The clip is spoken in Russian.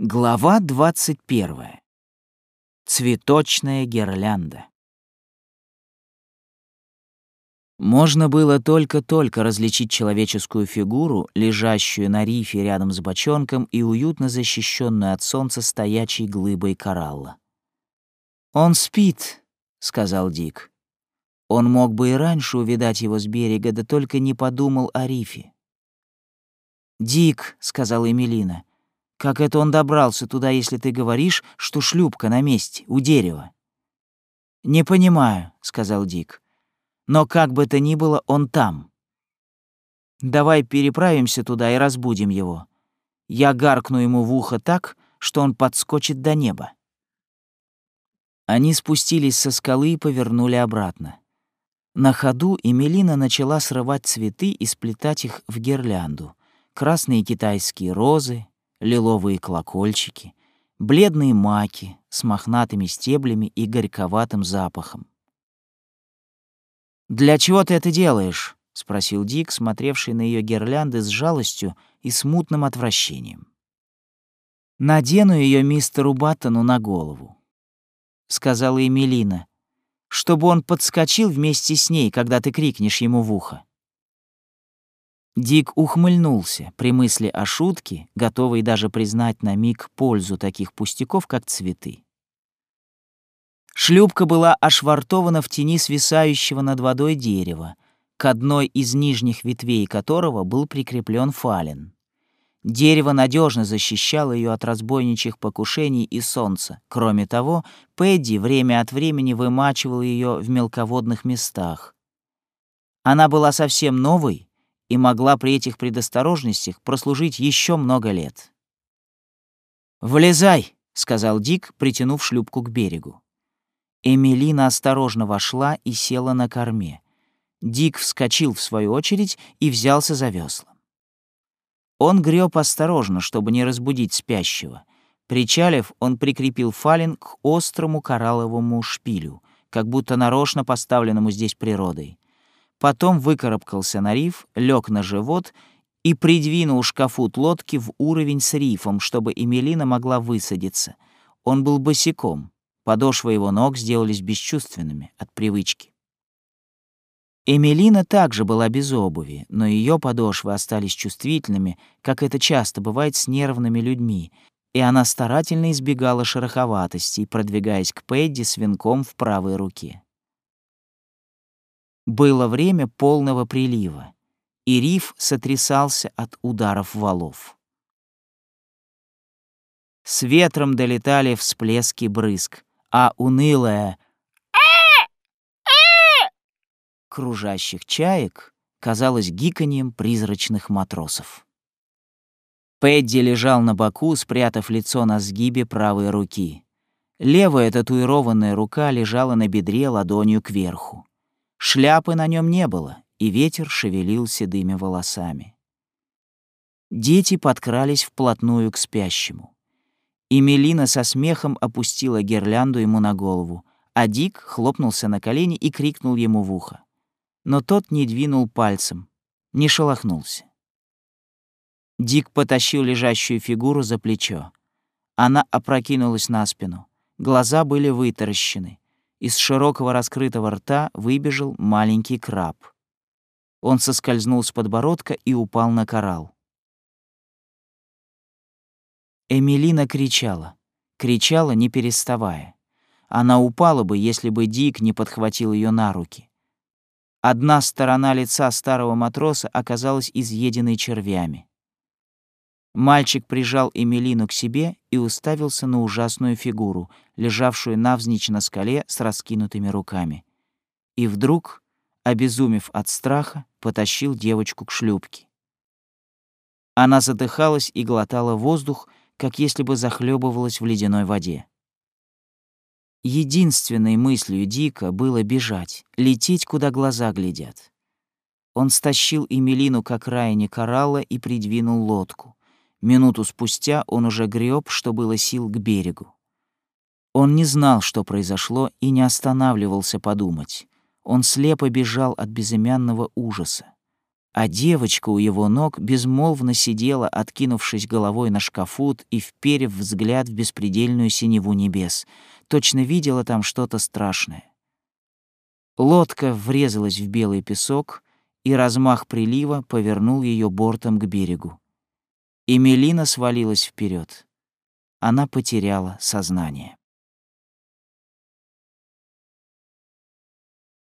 Глава 21. Цветочная гирлянда. Можно было только-только различить человеческую фигуру, лежащую на рифе рядом с бочонком и уютно защищенную от солнца стоячей глыбой коралла. «Он спит», — сказал Дик. Он мог бы и раньше увидать его с берега, да только не подумал о рифе. «Дик», — сказала Эмилина, — «как это он добрался туда, если ты говоришь, что шлюпка на месте, у дерева?» «Не понимаю», — сказал Дик. «Но как бы то ни было, он там. Давай переправимся туда и разбудим его. Я гаркну ему в ухо так, что он подскочит до неба». Они спустились со скалы и повернули обратно. На ходу Эмилина начала срывать цветы и сплетать их в гирлянду. Красные китайские розы, лиловые колокольчики, бледные маки с мохнатыми стеблями и горьковатым запахом. «Для чего ты это делаешь?» — спросил Дик, смотревший на ее гирлянды с жалостью и смутным отвращением. «Надену ее мистеру Баттону на голову», — сказала Эмилина, чтобы он подскочил вместе с ней, когда ты крикнешь ему в ухо. Дик ухмыльнулся при мысли о шутке, готовый даже признать на миг пользу таких пустяков, как цветы. Шлюпка была ошвартована в тени свисающего над водой дерева, к одной из нижних ветвей которого был прикреплен фален. Дерево надежно защищало ее от разбойничьих покушений и солнца. Кроме того, Пэдди время от времени вымачивал ее в мелководных местах. Она была совсем новой и могла при этих предосторожностях прослужить еще много лет. «Влезай!» — сказал Дик, притянув шлюпку к берегу. Эмилина осторожно вошла и села на корме. Дик вскочил в свою очередь и взялся за весла. Он греб осторожно, чтобы не разбудить спящего. Причалив, он прикрепил фалин к острому коралловому шпилю, как будто нарочно поставленному здесь природой. Потом выкарабкался на риф, лег на живот и придвинул шкафут лодки в уровень с рифом, чтобы Эмилина могла высадиться. Он был босиком, подошвы его ног сделались бесчувственными от привычки. Эмилина также была без обуви, но ее подошвы остались чувствительными, как это часто бывает с нервными людьми, и она старательно избегала шероховатостей, продвигаясь к Пэдди с венком в правой руке. Было время полного прилива, и риф сотрясался от ударов валов. С ветром долетали всплески брызг, а унылая кружащих чаек казалось гиканьем призрачных матросов. Пэдди лежал на боку, спрятав лицо на сгибе правой руки. Левая татуированная рука лежала на бедре ладонью кверху. Шляпы на нем не было, и ветер шевелил седыми волосами. Дети подкрались вплотную к спящему. И Мелина со смехом опустила гирлянду ему на голову, а Дик хлопнулся на колени и крикнул ему в ухо но тот не двинул пальцем, не шелохнулся. Дик потащил лежащую фигуру за плечо. Она опрокинулась на спину. Глаза были вытаращены. Из широкого раскрытого рта выбежал маленький краб. Он соскользнул с подбородка и упал на коралл. Эмилина кричала. Кричала, не переставая. Она упала бы, если бы Дик не подхватил ее на руки. Одна сторона лица старого матроса оказалась изъеденной червями. Мальчик прижал Эмилину к себе и уставился на ужасную фигуру, лежавшую навзничь на скале с раскинутыми руками. И вдруг, обезумев от страха, потащил девочку к шлюпке. Она задыхалась и глотала воздух, как если бы захлебывалась в ледяной воде. Единственной мыслью Дика было бежать, лететь, куда глаза глядят. Он стащил Эмилину к окраине коралла и придвинул лодку. Минуту спустя он уже греб, что было сил, к берегу. Он не знал, что произошло, и не останавливался подумать. Он слепо бежал от безымянного ужаса. а девочка у его ног безмолвно сидела, откинувшись головой на шкафут и вперев взгляд в беспредельную синеву небес. Точно видела там что-то страшное. Лодка врезалась в белый песок, и размах прилива повернул ее бортом к берегу. И Мелина свалилась вперед. Она потеряла сознание.